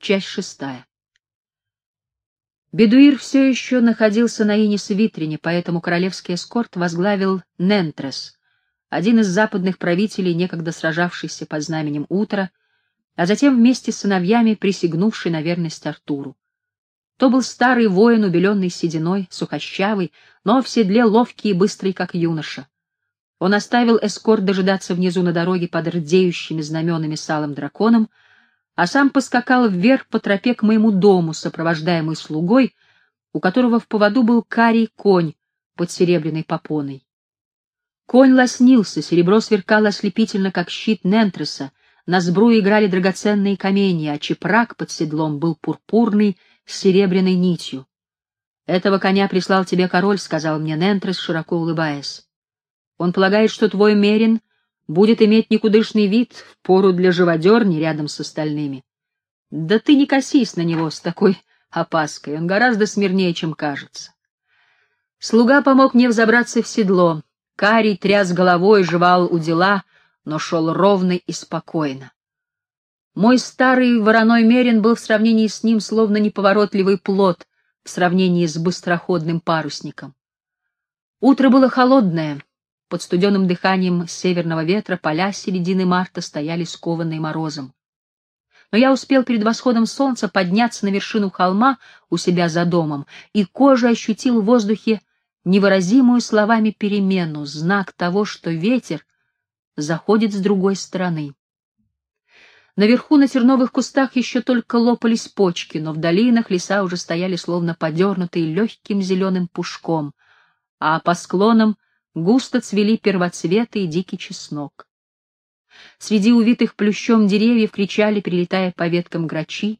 Часть шестая. Бедуир все еще находился на Инис Витрине, поэтому королевский эскорт возглавил Нентрес, один из западных правителей, некогда сражавшийся под знаменем Утра, а затем вместе с сыновьями присягнувший на верность Артуру. То был старый воин, убеленный сединой, сухощавый, но в седле ловкий и быстрый, как юноша. Он оставил эскорт дожидаться внизу на дороге под рдеющими знаменами салом драконом, а сам поскакал вверх по тропе к моему дому, сопровождаемый слугой, у которого в поводу был карий конь под серебряной попоной. Конь лоснился, серебро сверкало ослепительно, как щит Нентреса, на сбру играли драгоценные камни, а чепрак под седлом был пурпурный с серебряной нитью. «Этого коня прислал тебе король», — сказал мне Нентрес, широко улыбаясь. «Он полагает, что твой мерин будет иметь никудышный вид в пору для живодерни рядом с остальными. Да ты не косись на него с такой опаской, он гораздо смирнее, чем кажется». Слуга помог мне взобраться в седло. Карий тряс головой, жевал у дела — но шел ровно и спокойно. Мой старый вороной мерин был в сравнении с ним словно неповоротливый плод в сравнении с быстроходным парусником. Утро было холодное, под студеным дыханием северного ветра поля середины марта стояли скованные морозом. Но я успел перед восходом солнца подняться на вершину холма у себя за домом, и кожа ощутил в воздухе невыразимую словами перемену, знак того, что ветер заходит с другой стороны. Наверху на терновых кустах еще только лопались почки, но в долинах леса уже стояли словно подернутые легким зеленым пушком, а по склонам густо цвели первоцветы и дикий чеснок. Среди увитых плющом деревьев кричали, перелетая по веткам грачи.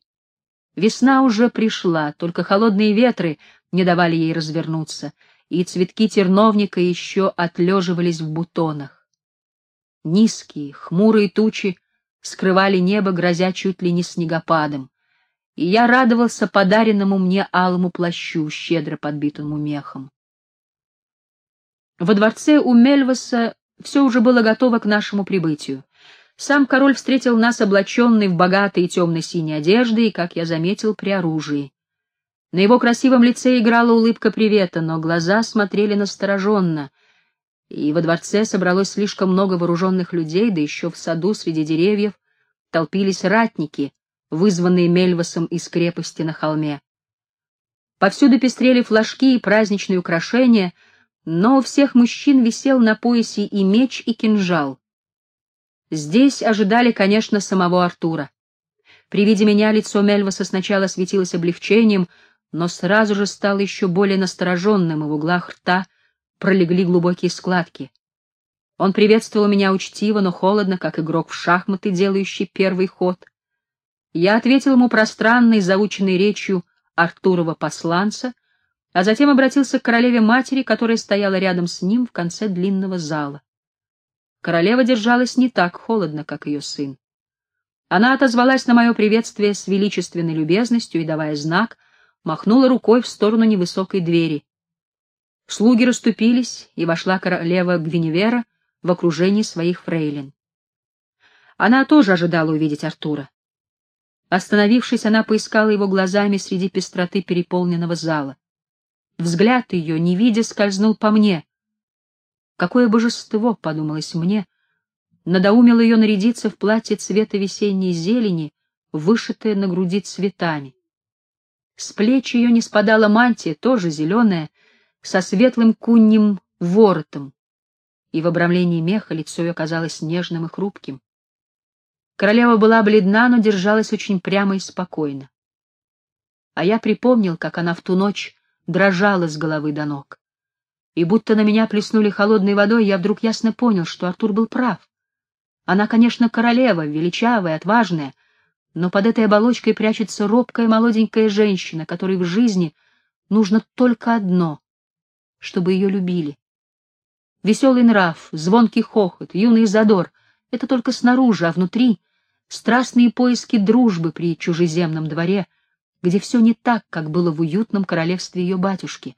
Весна уже пришла, только холодные ветры не давали ей развернуться, и цветки терновника еще отлеживались в бутонах. Низкие, хмурые тучи скрывали небо, грозя чуть ли не снегопадом, и я радовался подаренному мне алому плащу, щедро подбитому мехом. Во дворце у Мельваса все уже было готово к нашему прибытию. Сам король встретил нас облаченный в богатые темно-синие одежды и, как я заметил, при оружии. На его красивом лице играла улыбка привета, но глаза смотрели настороженно — и во дворце собралось слишком много вооруженных людей, да еще в саду среди деревьев толпились ратники, вызванные Мельвасом из крепости на холме. Повсюду пестрели флажки и праздничные украшения, но у всех мужчин висел на поясе и меч, и кинжал. Здесь ожидали, конечно, самого Артура. При виде меня лицо Мельваса сначала светилось облегчением, но сразу же стало еще более настороженным, и в углах рта — пролегли глубокие складки. Он приветствовал меня учтиво, но холодно, как игрок в шахматы, делающий первый ход. Я ответил ему пространной, заученной речью Артурова посланца, а затем обратился к королеве-матери, которая стояла рядом с ним в конце длинного зала. Королева держалась не так холодно, как ее сын. Она отозвалась на мое приветствие с величественной любезностью и, давая знак, махнула рукой в сторону невысокой двери. Слуги расступились, и вошла королева Гвиневера в окружении своих фрейлин. Она тоже ожидала увидеть Артура. Остановившись, она поискала его глазами среди пестроты переполненного зала. Взгляд ее, не видя, скользнул по мне. Какое божество, — подумалось мне, — надоумило ее нарядиться в платье цвета весенней зелени, вышитое на груди цветами. С плеч ее не спадала мантия, тоже зеленая, со светлым кунним воротом, и в обрамлении меха лицо ее казалось нежным и хрупким. Королева была бледна, но держалась очень прямо и спокойно. А я припомнил, как она в ту ночь дрожала с головы до ног. И будто на меня плеснули холодной водой, я вдруг ясно понял, что Артур был прав. Она, конечно, королева, величавая, отважная, но под этой оболочкой прячется робкая молоденькая женщина, которой в жизни нужно только одно чтобы ее любили. Веселый нрав, звонкий хохот, юный задор — это только снаружи, а внутри — страстные поиски дружбы при чужеземном дворе, где все не так, как было в уютном королевстве ее батюшки.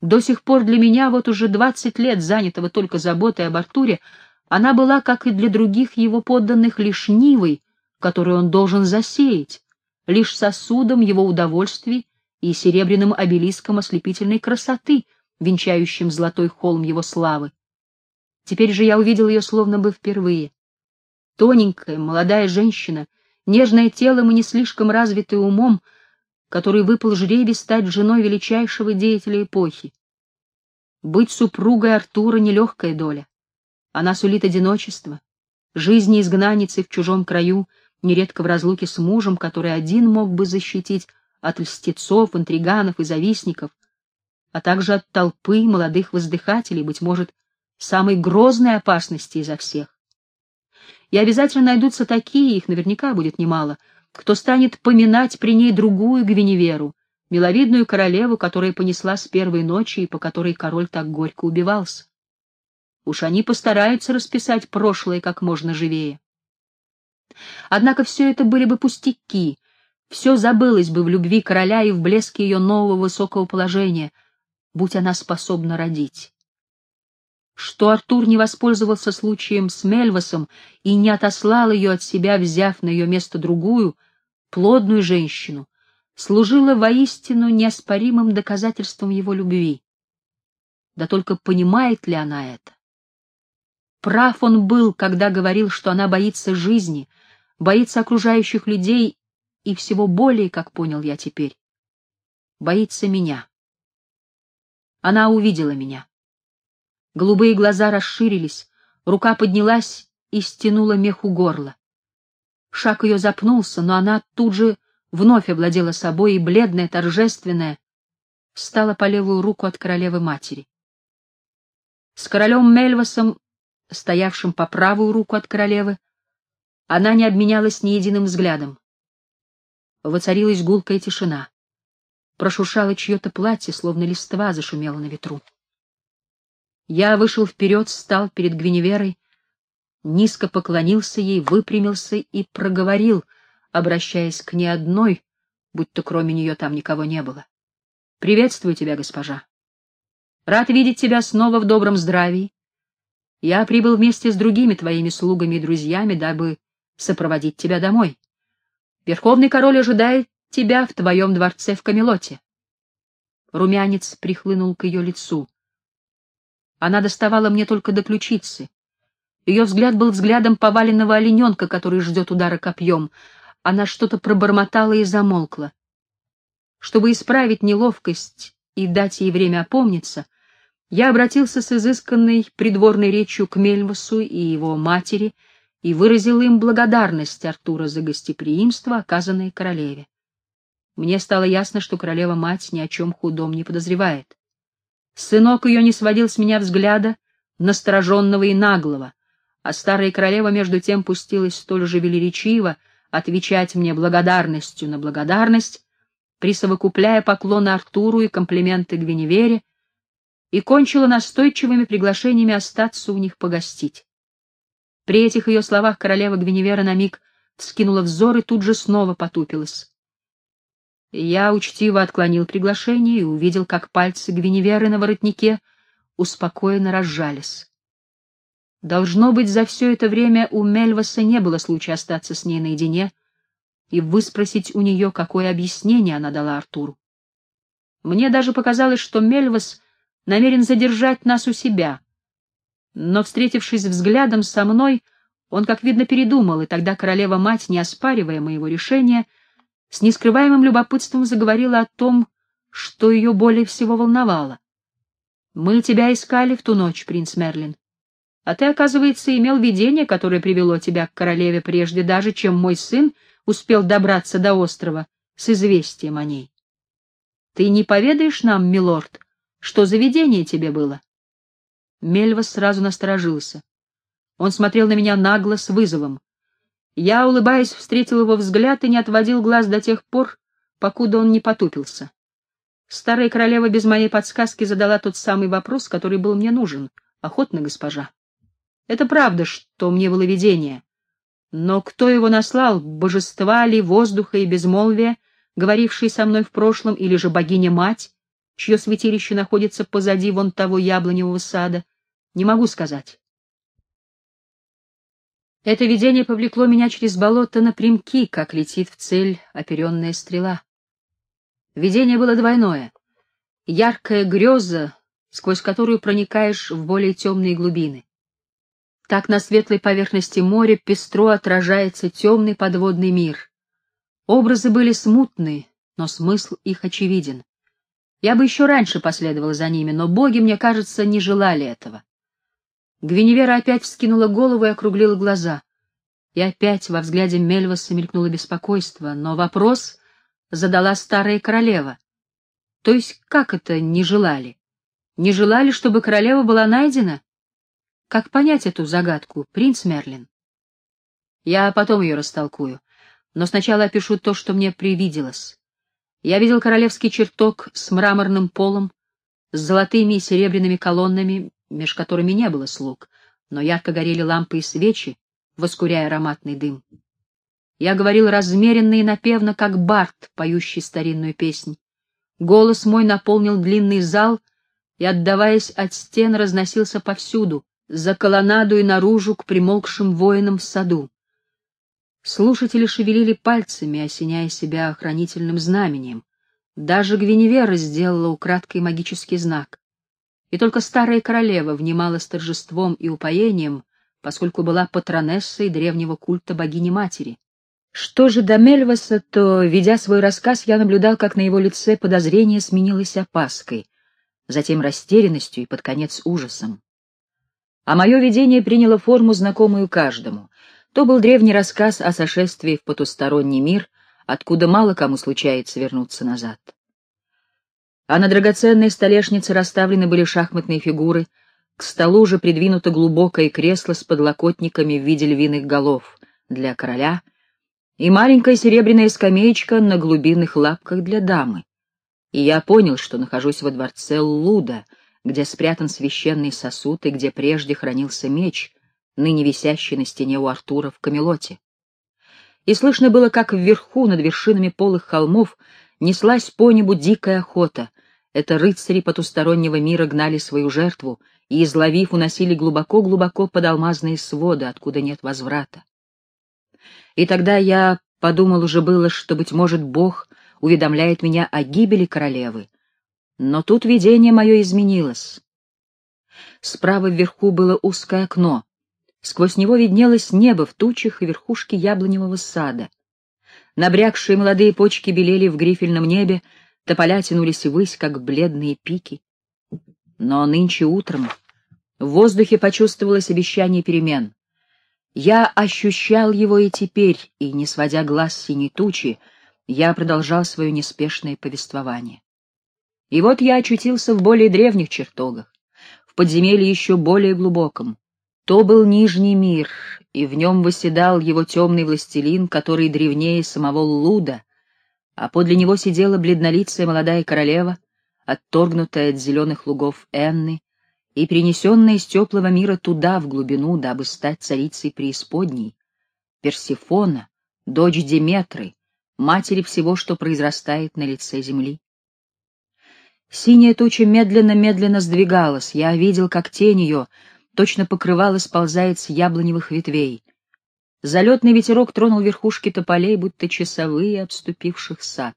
До сих пор для меня, вот уже двадцать лет занятого только заботой об Артуре, она была, как и для других его подданных, лишь нивой, которую он должен засеять, лишь сосудом его удовольствий и серебряным обелиском ослепительной красоты, венчающим золотой холм его славы. Теперь же я увидел ее словно бы впервые. Тоненькая, молодая женщина, нежное телом и не слишком развитый умом, который выпал жребий стать женой величайшего деятеля эпохи. Быть супругой Артура — нелегкая доля. Она сулит одиночество, жизни изгнанницы в чужом краю, нередко в разлуке с мужем, который один мог бы защитить от льстецов, интриганов и завистников, а также от толпы молодых воздыхателей, быть может, самой грозной опасности изо всех. И обязательно найдутся такие, их наверняка будет немало, кто станет поминать при ней другую Гвиневеру, миловидную королеву, которая понесла с первой ночи и по которой король так горько убивался. Уж они постараются расписать прошлое как можно живее. Однако все это были бы пустяки, все забылось бы в любви короля и в блеске ее нового высокого положения, будь она способна родить. Что Артур не воспользовался случаем с Мельвасом и не отослал ее от себя, взяв на ее место другую, плодную женщину, служило воистину неоспоримым доказательством его любви. Да только понимает ли она это? Прав он был, когда говорил, что она боится жизни, боится окружающих людей и всего более, как понял я теперь, боится меня. Она увидела меня. Голубые глаза расширились, рука поднялась и стянула мех у горла. Шаг ее запнулся, но она тут же вновь овладела собой и, бледная, торжественная, встала по левую руку от королевы-матери. С королем Мельвасом, стоявшим по правую руку от королевы, она не обменялась ни единым взглядом. Воцарилась гулкая тишина. Прошуршало чье-то платье, словно листва зашумело на ветру. Я вышел вперед, стал перед Гвиневерой, низко поклонился ей, выпрямился и проговорил, обращаясь к ней одной, будто кроме нее там никого не было. «Приветствую тебя, госпожа. Рад видеть тебя снова в добром здравии. Я прибыл вместе с другими твоими слугами и друзьями, дабы сопроводить тебя домой. Верховный король ожидает тебя в твоем дворце в Камелоте. Румянец прихлынул к ее лицу. Она доставала мне только до ключицы. Ее взгляд был взглядом поваленного олененка, который ждет удара копьем. Она что-то пробормотала и замолкла. Чтобы исправить неловкость и дать ей время опомниться, я обратился с изысканной придворной речью к Мельвасу и его матери — и выразил им благодарность Артура за гостеприимство, оказанное королеве. Мне стало ясно, что королева-мать ни о чем худом не подозревает. Сынок ее не сводил с меня взгляда, настороженного и наглого, а старая королева между тем пустилась столь же велеречиво отвечать мне благодарностью на благодарность, присовокупляя поклоны Артуру и комплименты Гвиневере, и кончила настойчивыми приглашениями остаться у них погостить. При этих ее словах королева Гвиневера на миг вскинула взор и тут же снова потупилась. Я учтиво отклонил приглашение и увидел, как пальцы Гвиневеры на воротнике успокоенно разжались. Должно быть, за все это время у Мельваса не было случая остаться с ней наедине и выспросить у нее, какое объяснение она дала Артуру. Мне даже показалось, что Мельвас намерен задержать нас у себя, но, встретившись взглядом со мной, он, как видно, передумал, и тогда королева-мать, не оспаривая моего решения, с нескрываемым любопытством заговорила о том, что ее более всего волновало. «Мы тебя искали в ту ночь, принц Мерлин. А ты, оказывается, имел видение, которое привело тебя к королеве прежде даже, чем мой сын успел добраться до острова с известием о ней. Ты не поведаешь нам, милорд, что за видение тебе было?» Мельвас сразу насторожился. Он смотрел на меня нагло, с вызовом. Я, улыбаясь, встретил его взгляд и не отводил глаз до тех пор, покуда он не потупился. Старая королева без моей подсказки задала тот самый вопрос, который был мне нужен. Охотно, госпожа. Это правда, что мне было видение. Но кто его наслал, божества ли, воздуха и безмолвия, говорившие со мной в прошлом, или же богиня-мать, чье святилище находится позади вон того яблоневого сада, не могу сказать. Это видение повлекло меня через болото напрямки, как летит в цель оперенная стрела. Видение было двойное. Яркая греза, сквозь которую проникаешь в более темные глубины. Так на светлой поверхности моря пестро отражается темный подводный мир. Образы были смутные, но смысл их очевиден. Я бы еще раньше последовала за ними, но боги, мне кажется, не желали этого. Гвиневера опять вскинула голову и округлила глаза. И опять во взгляде Мельваса мелькнуло беспокойство, но вопрос задала старая королева. То есть как это не желали? Не желали, чтобы королева была найдена? Как понять эту загадку, принц Мерлин? Я потом ее растолкую, но сначала опишу то, что мне привиделось. Я видел королевский чертог с мраморным полом, с золотыми и серебряными колоннами, меж которыми не было слуг, но ярко горели лампы и свечи, воскуряя ароматный дым. Я говорил размеренно и напевно, как бард, поющий старинную песнь. Голос мой наполнил длинный зал и, отдаваясь от стен, разносился повсюду, за колоннаду и наружу к примолкшим воинам в саду. Слушатели шевелили пальцами, осеняя себя охранительным знаменем. Даже Гвиневера сделала украдкой магический знак и только старая королева внимала с торжеством и упоением, поскольку была патронессой древнего культа богини-матери. Что же до Мельваса, то, ведя свой рассказ, я наблюдал, как на его лице подозрение сменилось опаской, затем растерянностью и под конец ужасом. А мое видение приняло форму, знакомую каждому. То был древний рассказ о сошествии в потусторонний мир, откуда мало кому случается вернуться назад а на драгоценной столешнице расставлены были шахматные фигуры, к столу же придвинуто глубокое кресло с подлокотниками в виде львиных голов для короля и маленькая серебряная скамеечка на глубинных лапках для дамы. И я понял, что нахожусь во дворце Луда, где спрятан священный сосуд и где прежде хранился меч, ныне висящий на стене у Артура в Камелоте. И слышно было, как вверху, над вершинами полых холмов, неслась по небу дикая охота, это рыцари потустороннего мира гнали свою жертву и, изловив, уносили глубоко-глубоко под алмазные своды, откуда нет возврата. И тогда я подумал уже было, что, быть может, Бог уведомляет меня о гибели королевы. Но тут видение мое изменилось. Справа вверху было узкое окно. Сквозь него виднелось небо в тучах и верхушки яблоневого сада. Набрякшие молодые почки белели в грифельном небе, тополя тянулись ввысь, как бледные пики. Но нынче утром в воздухе почувствовалось обещание перемен. Я ощущал его и теперь, и, не сводя глаз с синей тучи, я продолжал свое неспешное повествование. И вот я очутился в более древних чертогах, в подземелье еще более глубоком. То был Нижний мир, и в нем восседал его темный властелин, который древнее самого Луда — а подле него сидела бледнолицая молодая королева, отторгнутая от зеленых лугов Энны и принесенная из теплого мира туда, в глубину, дабы стать царицей преисподней, Персифона, дочь Деметры, матери всего, что произрастает на лице земли. Синяя туча медленно-медленно сдвигалась, я видел, как тень ее точно покрывала сползает с яблоневых ветвей — Залетный ветерок тронул верхушки тополей, будто часовые, обступивших сад.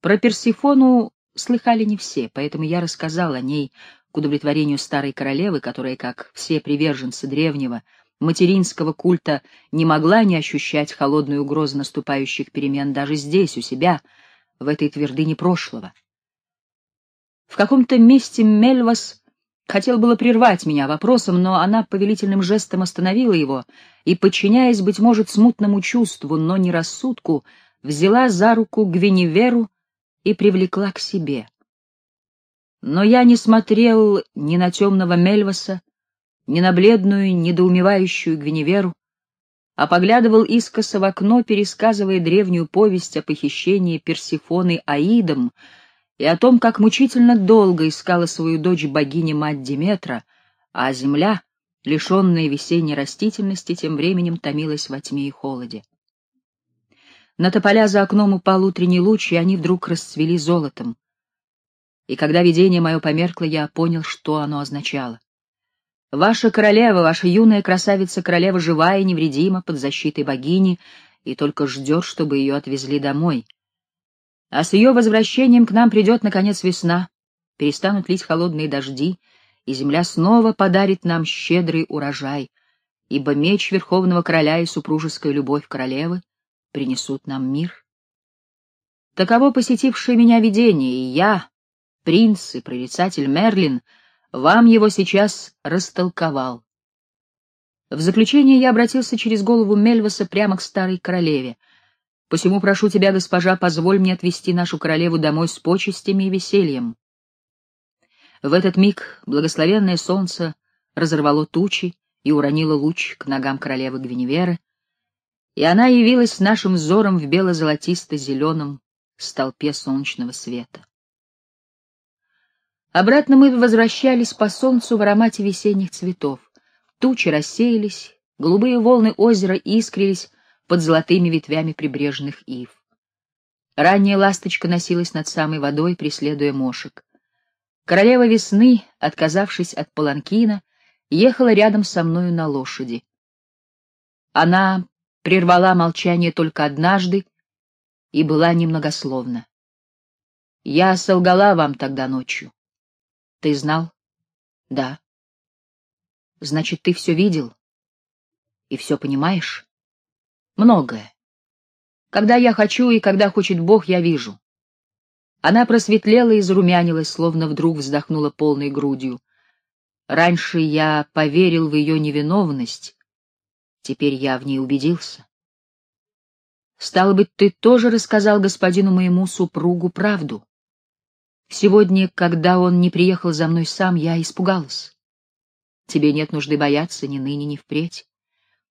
Про Персифону слыхали не все, поэтому я рассказал о ней к удовлетворению старой королевы, которая, как все приверженцы древнего материнского культа, не могла не ощущать холодную угрозу наступающих перемен даже здесь, у себя, в этой твердыне прошлого. В каком-то месте Мельвас Хотел было прервать меня вопросом, но она повелительным жестом остановила его и, подчиняясь, быть может, смутному чувству, но не рассудку, взяла за руку Гвиневеру и привлекла к себе. Но я не смотрел ни на темного Мельваса, ни на бледную, недоумевающую Гвиневеру, а поглядывал искоса в окно, пересказывая древнюю повесть о похищении Персифоны Аидом, и о том, как мучительно долго искала свою дочь богиня-мать Диметра, а земля, лишенная весенней растительности, тем временем томилась во тьме и холоде. На тополя за окном упал утренний луч, и они вдруг расцвели золотом. И когда видение мое померкло, я понял, что оно означало. Ваша королева, ваша юная красавица-королева живая и невредима под защитой богини и только ждет, чтобы ее отвезли домой. А с ее возвращением к нам придет, наконец, весна, перестанут лить холодные дожди, и земля снова подарит нам щедрый урожай, ибо меч Верховного Короля и супружеская любовь королевы принесут нам мир. Таково посетившее меня видение, и я, принц и прорицатель Мерлин — вам его сейчас растолковал. В заключение я обратился через голову Мельваса прямо к старой королеве. Посему прошу тебя, госпожа, позволь мне отвезти нашу королеву домой с почестями и весельем. В этот миг благословенное солнце разорвало тучи и уронило луч к ногам королевы Гвиневеры, и она явилась нашим взором в бело-золотисто-зеленом столпе солнечного света. Обратно мы возвращались по солнцу в аромате весенних цветов. Тучи рассеялись, голубые волны озера искрились под золотыми ветвями прибрежных ив. Ранняя ласточка носилась над самой водой, преследуя мошек. Королева весны, отказавшись от паланкина, ехала рядом со мною на лошади. Она прервала молчание только однажды и была немногословна. Я солгала вам тогда ночью. Ты знал? Да. Значит, ты все видел? И все понимаешь? Многое. Когда я хочу и когда хочет Бог, я вижу. Она просветлела и зарумянилась, словно вдруг вздохнула полной грудью. Раньше я поверил в ее невиновность, теперь я в ней убедился. Стало быть, ты тоже рассказал господину моему супругу правду. Сегодня, когда он не приехал за мной сам, я испугалась. Тебе нет нужды бояться ни ныне, ни впредь.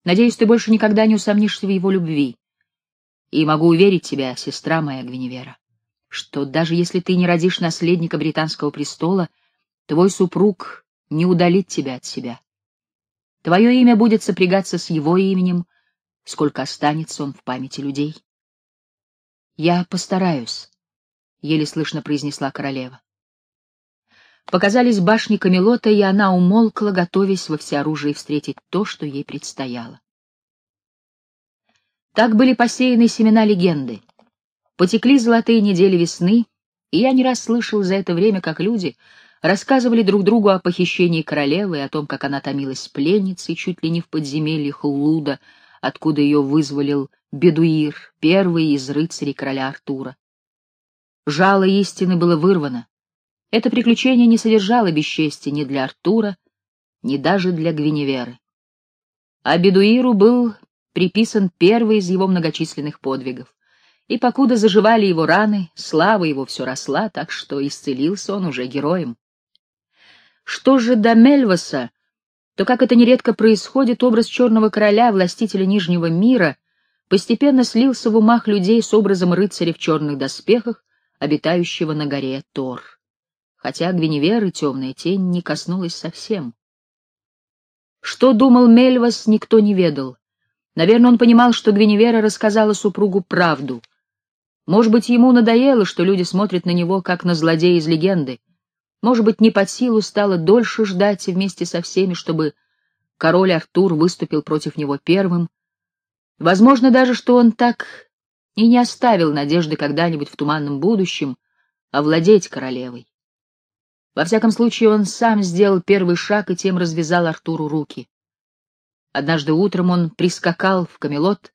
Надеюсь, ты больше никогда не усомнишься в его любви. И могу уверить тебя, сестра моя Гвиневера, что даже если ты не родишь наследника британского престола, твой супруг не удалит тебя от себя. Твое имя будет сопрягаться с его именем, сколько останется он в памяти людей. Я постараюсь, — еле слышно произнесла королева. Показались башни Камелота, и она умолкла, готовясь во всеоружии встретить то, что ей предстояло. Так были посеяны семена легенды. Потекли золотые недели весны, и я не раз слышал за это время, как люди рассказывали друг другу о похищении королевы и о том, как она томилась пленницей чуть ли не в подземельях Луда, откуда ее вызволил Бедуир, первый из рыцарей короля Артура. Жало истины было вырвано. Это приключение не содержало бесчестия ни для Артура, ни даже для Гвиневеры. А Бедуиру был приписан первый из его многочисленных подвигов. И покуда заживали его раны, слава его все росла, так что исцелился он уже героем. Что же до Мельваса, то, как это нередко происходит, образ черного короля, властителя Нижнего мира, постепенно слился в умах людей с образом рыцаря в черных доспехах, обитающего на горе Тор, хотя Гвиневеры темная тень не коснулась совсем. Что думал Мельвас, никто не ведал. Наверное, он понимал, что Гвиневера рассказала супругу правду. Может быть, ему надоело, что люди смотрят на него, как на злодея из легенды. Может быть, не под силу стало дольше ждать вместе со всеми, чтобы король Артур выступил против него первым. Возможно даже, что он так и не оставил надежды когда-нибудь в туманном будущем овладеть королевой. Во всяком случае, он сам сделал первый шаг и тем развязал Артуру руки. Однажды утром он прискакал в Камелот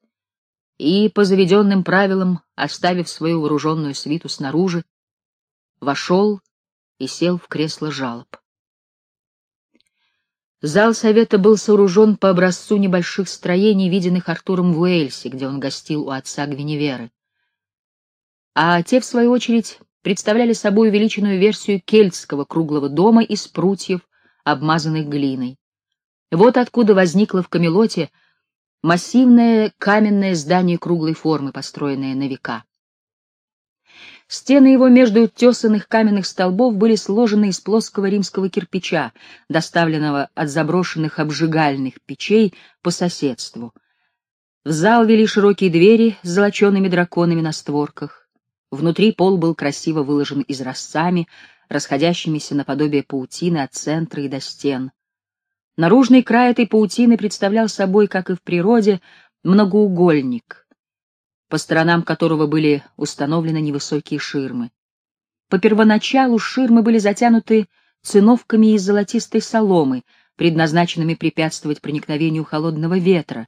и, по заведенным правилам, оставив свою вооруженную свиту снаружи, вошел и сел в кресло жалоб. Зал совета был сооружен по образцу небольших строений, виденных Артуром в Уэльсе, где он гостил у отца Гвиневеры. А те, в свою очередь, представляли собой увеличенную версию кельтского круглого дома из прутьев, обмазанных глиной. Вот откуда возникло в Камелоте массивное каменное здание круглой формы, построенное на века. Стены его между тесанных каменных столбов были сложены из плоского римского кирпича, доставленного от заброшенных обжигальных печей по соседству. В зал вели широкие двери с золочеными драконами на створках. Внутри пол был красиво выложен изразцами, расходящимися наподобие паутины от центра и до стен. Наружный край этой паутины представлял собой, как и в природе, многоугольник, по сторонам которого были установлены невысокие ширмы. По первоначалу ширмы были затянуты циновками из золотистой соломы, предназначенными препятствовать проникновению холодного ветра,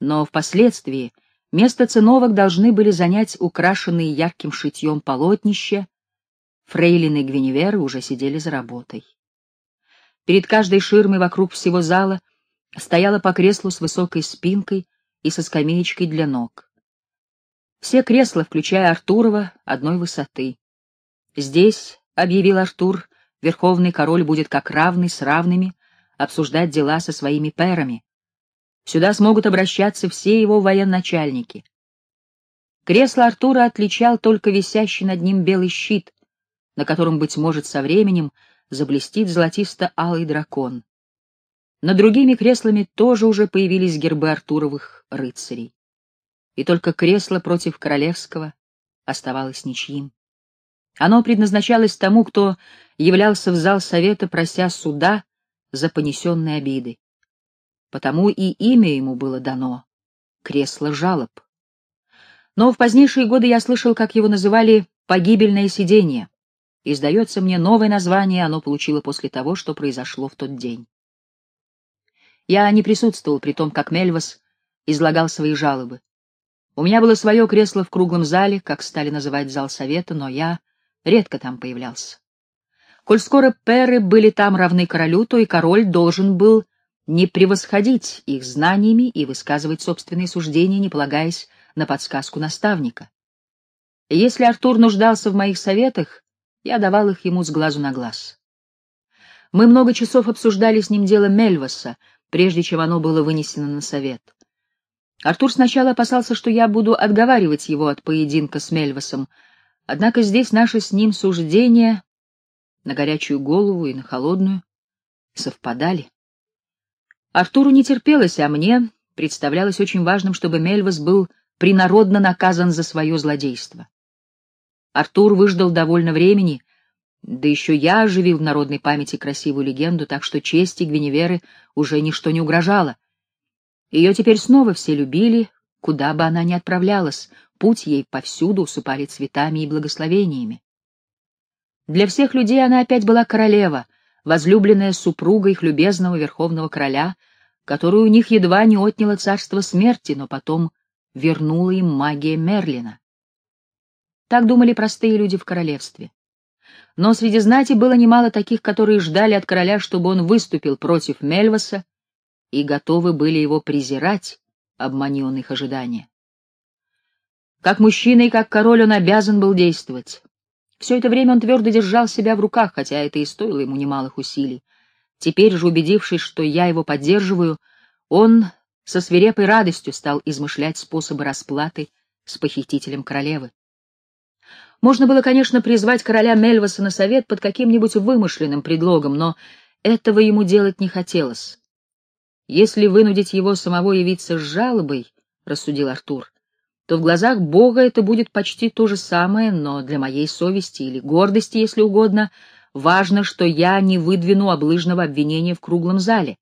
но впоследствии место циновок должны были занять украшенные ярким шитьем полотнища, фрейлины и гвиневеры уже сидели за работой. Перед каждой ширмой вокруг всего зала стояло по креслу с высокой спинкой и со скамеечкой для ног. Все кресла, включая Артурова, одной высоты. Здесь, — объявил Артур, — верховный король будет как равный с равными обсуждать дела со своими пэрами. Сюда смогут обращаться все его военачальники. Кресло Артура отличал только висящий над ним белый щит, на котором, быть может, со временем заблестит золотисто-алый дракон. Над другими креслами тоже уже появились гербы Артуровых рыцарей. И только кресло против королевского оставалось ничьим. Оно предназначалось тому, кто являлся в зал совета, прося суда за понесенные обиды. Потому и имя ему было дано — кресло жалоб. Но в позднейшие годы я слышал, как его называли «погибельное сиденье», и, сдается мне, новое название оно получило после того, что произошло в тот день. Я не присутствовал при том, как Мельвас излагал свои жалобы. У меня было свое кресло в круглом зале, как стали называть зал совета, но я редко там появлялся. Коль скоро перы были там равны королю, то и король должен был не превосходить их знаниями и высказывать собственные суждения, не полагаясь на подсказку наставника. Если Артур нуждался в моих советах, я давал их ему с глазу на глаз. Мы много часов обсуждали с ним дело Мельваса, прежде чем оно было вынесено на совет. Артур сначала опасался, что я буду отговаривать его от поединка с Мельвасом, однако здесь наши с ним суждения на горячую голову и на холодную совпадали. Артуру не терпелось, а мне представлялось очень важным, чтобы Мельвас был принародно наказан за свое злодейство. Артур выждал довольно времени, да еще я оживил в народной памяти красивую легенду, так что чести Гвиневеры уже ничто не угрожало. Ее теперь снова все любили, куда бы она ни отправлялась, путь ей повсюду усыпали цветами и благословениями. Для всех людей она опять была королева, возлюбленная супруга их любезного верховного короля, которую у них едва не отняло царство смерти, но потом вернула им магия Мерлина. Так думали простые люди в королевстве. Но среди знати было немало таких, которые ждали от короля, чтобы он выступил против Мельваса, и готовы были его презирать, обмани их ожидания. Как мужчина и как король он обязан был действовать. Все это время он твердо держал себя в руках, хотя это и стоило ему немалых усилий. Теперь же, убедившись, что я его поддерживаю, он со свирепой радостью стал измышлять способы расплаты с похитителем королевы. Можно было, конечно, призвать короля Мельваса на совет под каким-нибудь вымышленным предлогом, но этого ему делать не хотелось. Если вынудить его самого явиться с жалобой, — рассудил Артур, — то в глазах Бога это будет почти то же самое, но для моей совести или гордости, если угодно, важно, что я не выдвину облыжного обвинения в круглом зале.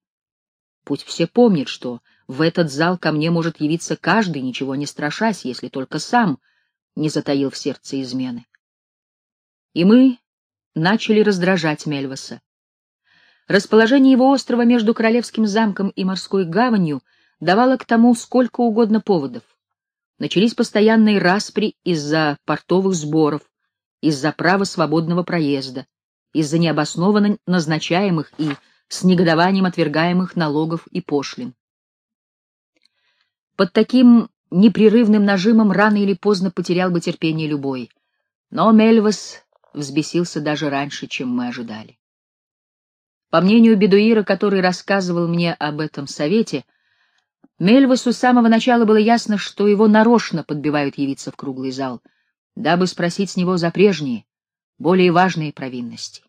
Пусть все помнят, что в этот зал ко мне может явиться каждый, ничего не страшась, если только сам — не затаил в сердце измены. И мы начали раздражать Мельваса. Расположение его острова между Королевским замком и морской гаванью давало к тому сколько угодно поводов. Начались постоянные распри из-за портовых сборов, из-за права свободного проезда, из-за необоснованно назначаемых и с негодованием отвергаемых налогов и пошлин. Под таким непрерывным нажимом рано или поздно потерял бы терпение любой. Но Мельвас взбесился даже раньше, чем мы ожидали. По мнению Бедуира, который рассказывал мне об этом совете, Мельвасу с самого начала было ясно, что его нарочно подбивают явиться в круглый зал, дабы спросить с него за прежние, более важные провинности.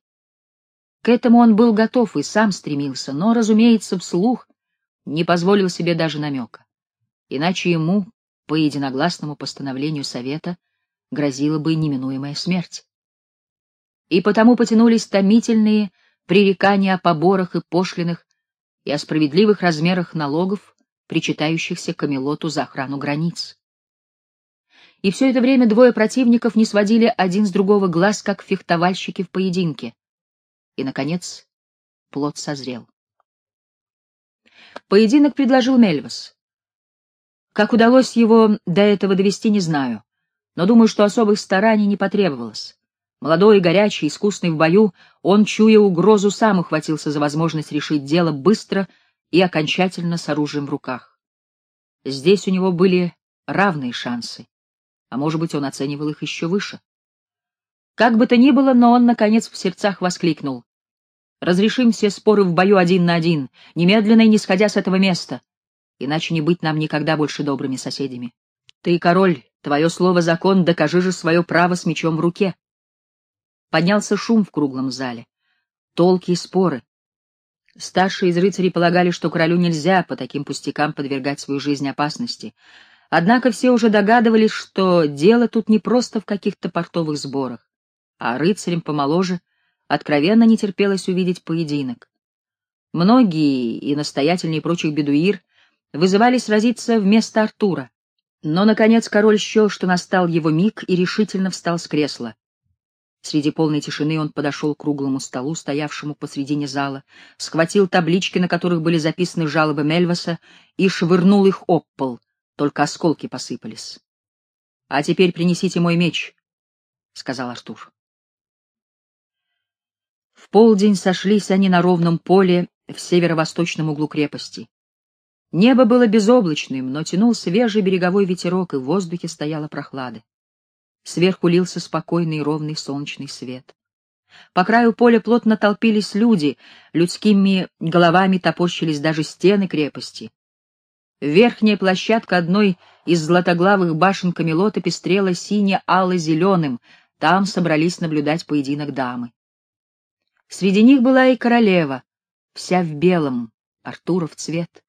К этому он был готов и сам стремился, но, разумеется, вслух не позволил себе даже намека иначе ему, по единогласному постановлению Совета, грозила бы неминуемая смерть. И потому потянулись томительные пререкания о поборах и пошлинах, и о справедливых размерах налогов, причитающихся Камелоту за охрану границ. И все это время двое противников не сводили один с другого глаз, как фехтовальщики в поединке. И, наконец, плод созрел. Поединок предложил Мельвас. Как удалось его до этого довести, не знаю, но думаю, что особых стараний не потребовалось. Молодой горячий, искусный в бою, он, чуя угрозу, сам ухватился за возможность решить дело быстро и окончательно с оружием в руках. Здесь у него были равные шансы, а может быть, он оценивал их еще выше. Как бы то ни было, но он, наконец, в сердцах воскликнул. Разрешим все споры в бою один на один, немедленно и не сходя с этого места, иначе не быть нам никогда больше добрыми соседями. Ты, король, твое слово закон, докажи же свое право с мечом в руке. Поднялся шум в круглом зале. Толки и споры. Старшие из рыцарей полагали, что королю нельзя по таким пустякам подвергать свою жизнь опасности. Однако все уже догадывались, что дело тут не просто в каких-то портовых сборах, а рыцарям помоложе — откровенно не терпелось увидеть поединок. Многие, и настоятельнее прочих бедуир, вызывали сразиться вместо Артура. Но, наконец, король счел, что настал его миг, и решительно встал с кресла. Среди полной тишины он подошел к круглому столу, стоявшему посредине зала, схватил таблички, на которых были записаны жалобы Мельваса, и швырнул их об пол, только осколки посыпались. — А теперь принесите мой меч, — сказал Артур. В полдень сошлись они на ровном поле в северо-восточном углу крепости. Небо было безоблачным, но тянул свежий береговой ветерок, и в воздухе стояла прохлада. Сверху лился спокойный и ровный солнечный свет. По краю поля плотно толпились люди, людскими головами топорщились даже стены крепости. Верхняя площадка одной из златоглавых башен Камелота пестрела сине-ало-зеленым, там собрались наблюдать поединок дамы. Среди них была и королева, вся в белом, Артуров цвет.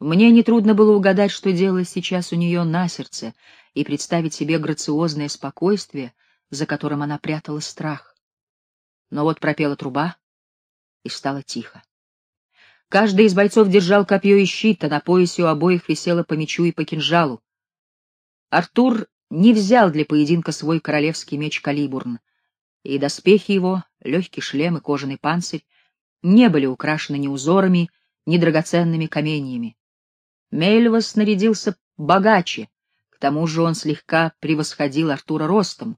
Мне нетрудно было угадать, что дело сейчас у нее на сердце, и представить себе грациозное спокойствие, за которым она прятала страх. Но вот пропела труба, и стало тихо. Каждый из бойцов держал копье и щит, а на поясе у обоих висело по мечу и по кинжалу. Артур не взял для поединка свой королевский меч Калибурн, и доспехи его, легкий шлем и кожаный панцирь, не были украшены ни узорами, ни драгоценными каменьями. Мельвас нарядился богаче, к тому же он слегка превосходил Артура ростом.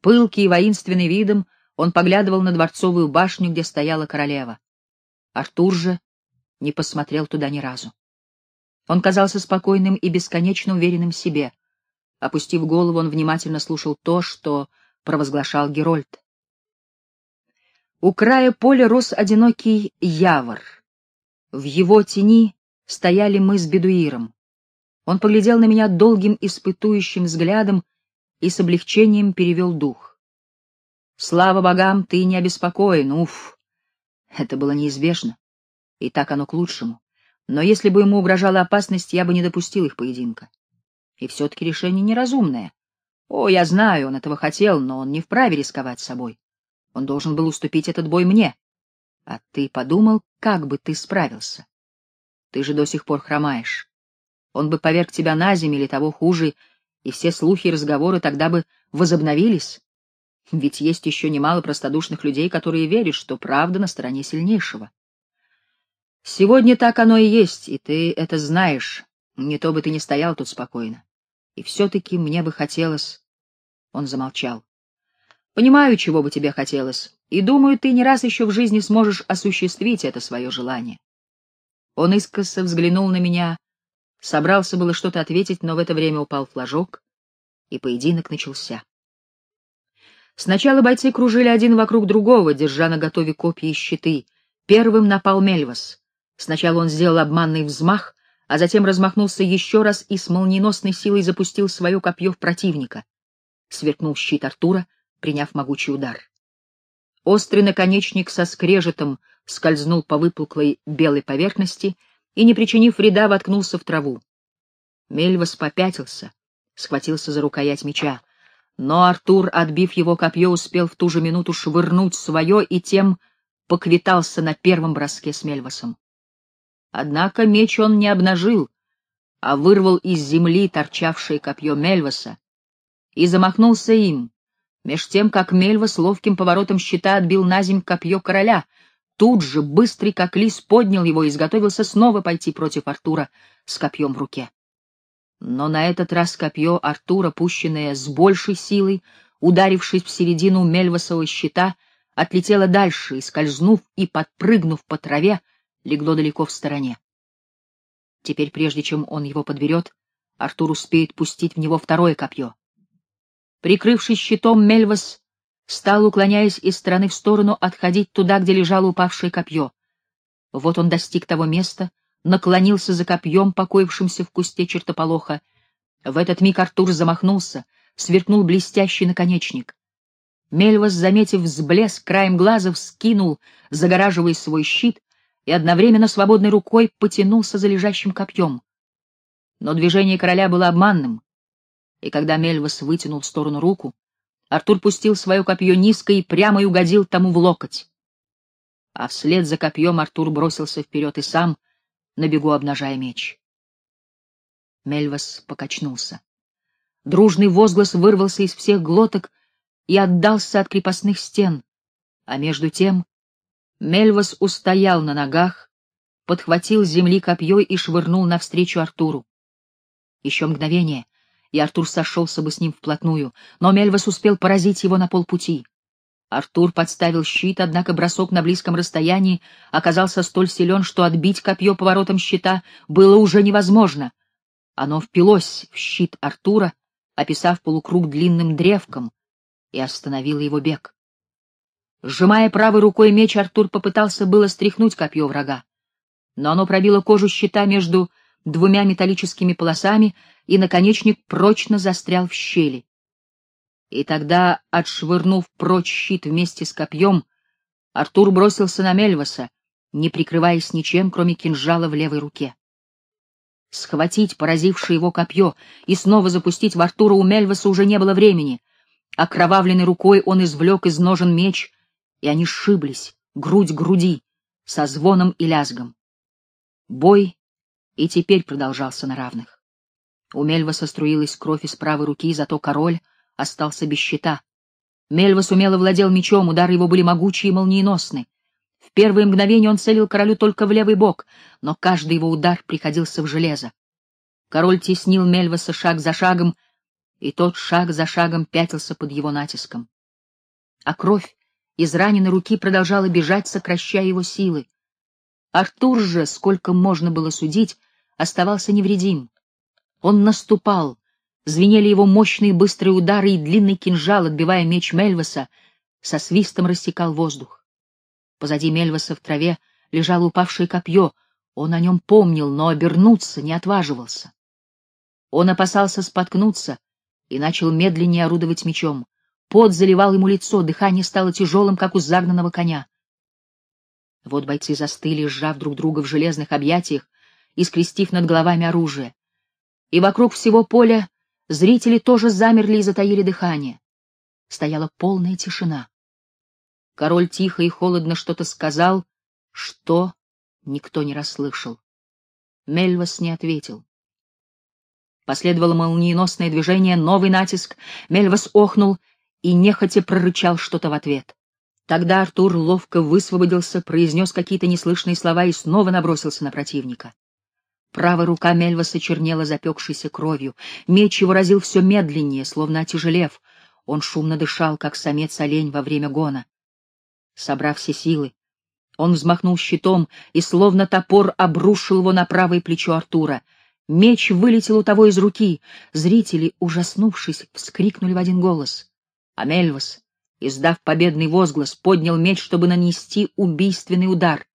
Пылкий и воинственный видом он поглядывал на дворцовую башню, где стояла королева. Артур же не посмотрел туда ни разу. Он казался спокойным и бесконечно уверенным в себе. Опустив голову, он внимательно слушал то, что провозглашал Герольд. У края поля рос одинокий явор. В его тени стояли мы с бедуиром. Он поглядел на меня долгим испытующим взглядом и с облегчением перевел дух. Слава богам, ты не обеспокоен, уф. Это было неизбежно, и так оно к лучшему. Но если бы ему угрожала опасность, я бы не допустил их поединка. И все-таки решение неразумное. О, я знаю, он этого хотел, но он не вправе рисковать собой. Он должен был уступить этот бой мне. А ты подумал, как бы ты справился? Ты же до сих пор хромаешь. Он бы поверг тебя на землю или того хуже, и все слухи и разговоры тогда бы возобновились. Ведь есть еще немало простодушных людей, которые верят, что правда на стороне сильнейшего. Сегодня так оно и есть, и ты это знаешь. Не то бы ты не стоял тут спокойно. И все-таки мне бы хотелось... Он замолчал. Понимаю, чего бы тебе хотелось, и думаю, ты не раз еще в жизни сможешь осуществить это свое желание. Он искоса взглянул на меня, собрался было что-то ответить, но в это время упал флажок, и поединок начался. Сначала бойцы кружили один вокруг другого, держа на готове копья и щиты. Первым напал Мельвас. Сначала он сделал обманный взмах, а затем размахнулся еще раз и с молниеносной силой запустил свое копье в противника. Сверкнул щит Артура, приняв могучий удар. Острый наконечник со скрежетом скользнул по выпуклой белой поверхности и, не причинив вреда, воткнулся в траву. Мельвас попятился, схватился за рукоять меча, но Артур, отбив его копье, успел в ту же минуту швырнуть свое и тем поквитался на первом броске с Мельвасом. Однако меч он не обнажил, а вырвал из земли торчавшее копье Мельваса и замахнулся им, меж тем, как Мельвас ловким поворотом щита отбил на земь копье короля, тут же, быстрый как лис, поднял его и изготовился снова пойти против Артура с копьем в руке. Но на этот раз копье Артура, пущенное с большей силой, ударившись в середину Мельвасового щита, отлетело дальше и, скользнув и подпрыгнув по траве, легло далеко в стороне. Теперь, прежде чем он его подберет, Артур успеет пустить в него второе копье. Прикрывшись щитом, Мельвас стал, уклоняясь из стороны в сторону, отходить туда, где лежало упавшее копье. Вот он достиг того места, наклонился за копьем, покоившимся в кусте чертополоха. В этот миг Артур замахнулся, сверкнул блестящий наконечник. Мельвас, заметив взблеск, краем глаза вскинул, загораживая свой щит, и одновременно свободной рукой потянулся за лежащим копьем. Но движение короля было обманным, и когда Мельвас вытянул в сторону руку, Артур пустил свое копье низко и прямо и угодил тому в локоть. А вслед за копьем Артур бросился вперед и сам, на бегу обнажая меч. Мельвас покачнулся. Дружный возглас вырвался из всех глоток и отдался от крепостных стен, а между тем Мельвас устоял на ногах, подхватил с земли копье и швырнул навстречу Артуру. Еще мгновение, и Артур сошелся бы с ним вплотную, но Мельвас успел поразить его на полпути. Артур подставил щит, однако бросок на близком расстоянии оказался столь силен, что отбить копье поворотом щита было уже невозможно. Оно впилось в щит Артура, описав полукруг длинным древком, и остановило его бег. Сжимая правой рукой меч, Артур попытался было стряхнуть копье врага. Но оно пробило кожу щита между двумя металлическими полосами, и наконечник прочно застрял в щели. И тогда, отшвырнув прочь щит вместе с копьем, Артур бросился на Мельваса, не прикрываясь ничем, кроме кинжала в левой руке. Схватить поразившее его копье и снова запустить в Артура у Мельваса уже не было времени. Окровавленной рукой он извлек из ножен меч и они сшиблись, грудь к груди, со звоном и лязгом. Бой и теперь продолжался на равных. У Мельваса струилась кровь из правой руки, зато король остался без щита. Мельвас умело владел мечом, удары его были могучие и молниеносны. В первые мгновения он целил королю только в левый бок, но каждый его удар приходился в железо. Король теснил Мельваса шаг за шагом, и тот шаг за шагом пятился под его натиском. А кровь из раненой руки продолжала бежать, сокращая его силы. Артур же, сколько можно было судить, оставался невредим. Он наступал, звенели его мощные быстрые удары, и длинный кинжал, отбивая меч Мельваса, со свистом рассекал воздух. Позади Мельваса в траве лежало упавшее копье, он о нем помнил, но обернуться не отваживался. Он опасался споткнуться и начал медленнее орудовать мечом. Пот заливал ему лицо, дыхание стало тяжелым, как у загнанного коня. Вот бойцы застыли, сжав друг друга в железных объятиях и скрестив над головами оружие. И вокруг всего поля зрители тоже замерли и затаили дыхание. Стояла полная тишина. Король тихо и холодно что-то сказал, что никто не расслышал. Мельвас не ответил. Последовало молниеносное движение, новый натиск. Мельвас охнул и нехотя прорычал что-то в ответ. Тогда Артур ловко высвободился, произнес какие-то неслышные слова и снова набросился на противника. Правая рука Мельваса чернела запекшейся кровью, меч его разил все медленнее, словно отяжелев. Он шумно дышал, как самец-олень во время гона. Собрав все силы, он взмахнул щитом и, словно топор, обрушил его на правое плечо Артура. Меч вылетел у того из руки. Зрители, ужаснувшись, вскрикнули в один голос. А Мельвас, издав победный возглас, поднял меч, чтобы нанести убийственный удар.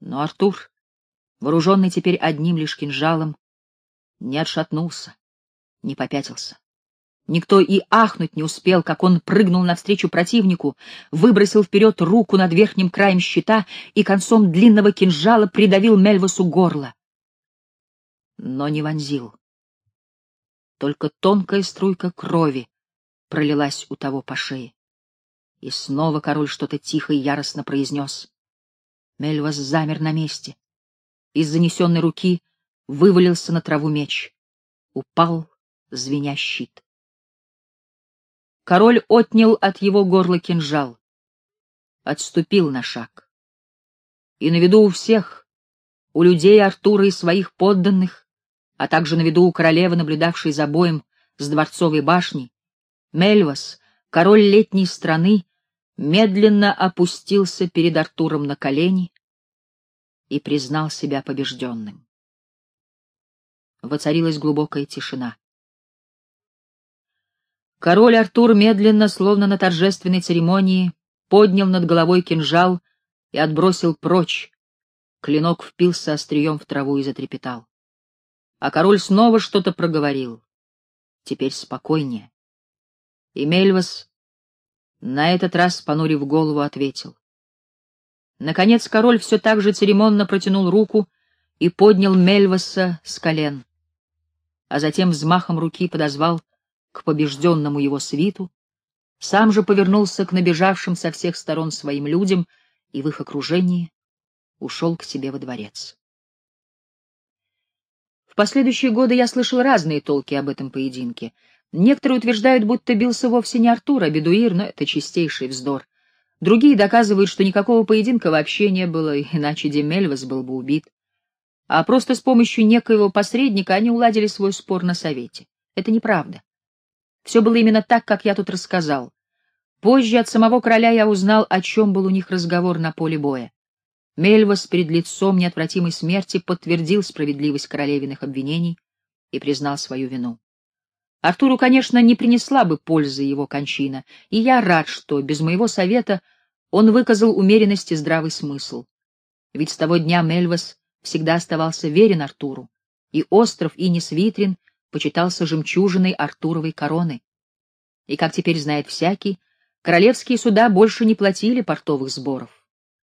Но Артур, вооруженный теперь одним лишь кинжалом, не отшатнулся, не попятился. Никто и ахнуть не успел, как он прыгнул навстречу противнику, выбросил вперед руку над верхним краем щита и концом длинного кинжала придавил Мельвасу горло. Но не вонзил. Только тонкая струйка крови пролилась у того по шее. И снова король что-то тихо и яростно произнес. Мельвас замер на месте, из занесенной руки вывалился на траву меч. Упал, звеня щит. Король отнял от его горла кинжал. Отступил на шаг. И на виду у всех, у людей Артура и своих подданных, а также на виду у королевы, наблюдавшей за боем с дворцовой башней, Мельвас, король летней страны, медленно опустился перед Артуром на колени и признал себя побежденным. Воцарилась глубокая тишина. Король Артур медленно, словно на торжественной церемонии, поднял над головой кинжал и отбросил прочь. Клинок впился острием в траву и затрепетал. А король снова что-то проговорил. Теперь спокойнее. И Мельвас, на этот раз, понурив голову, ответил. Наконец король все так же церемонно протянул руку и поднял Мельваса с колен, а затем взмахом руки подозвал к побежденному его свиту, сам же повернулся к набежавшим со всех сторон своим людям и в их окружении ушел к себе во дворец. В последующие годы я слышал разные толки об этом поединке. Некоторые утверждают, будто бился вовсе не Артур, а Бедуир, но это чистейший вздор. Другие доказывают, что никакого поединка вообще не было, иначе Демельвас был бы убит. А просто с помощью некоего посредника они уладили свой спор на совете. Это неправда. Все было именно так, как я тут рассказал. Позже от самого короля я узнал, о чем был у них разговор на поле боя. Мельвас перед лицом неотвратимой смерти подтвердил справедливость королевиных обвинений и признал свою вину. Артуру, конечно, не принесла бы пользы его кончина, и я рад, что без моего совета он выказал умеренность и здравый смысл. Ведь с того дня Мельвас всегда оставался верен Артуру, и остров Инис-Витрин почитался жемчужиной Артуровой короны. И, как теперь знает всякий, королевские суда больше не платили портовых сборов.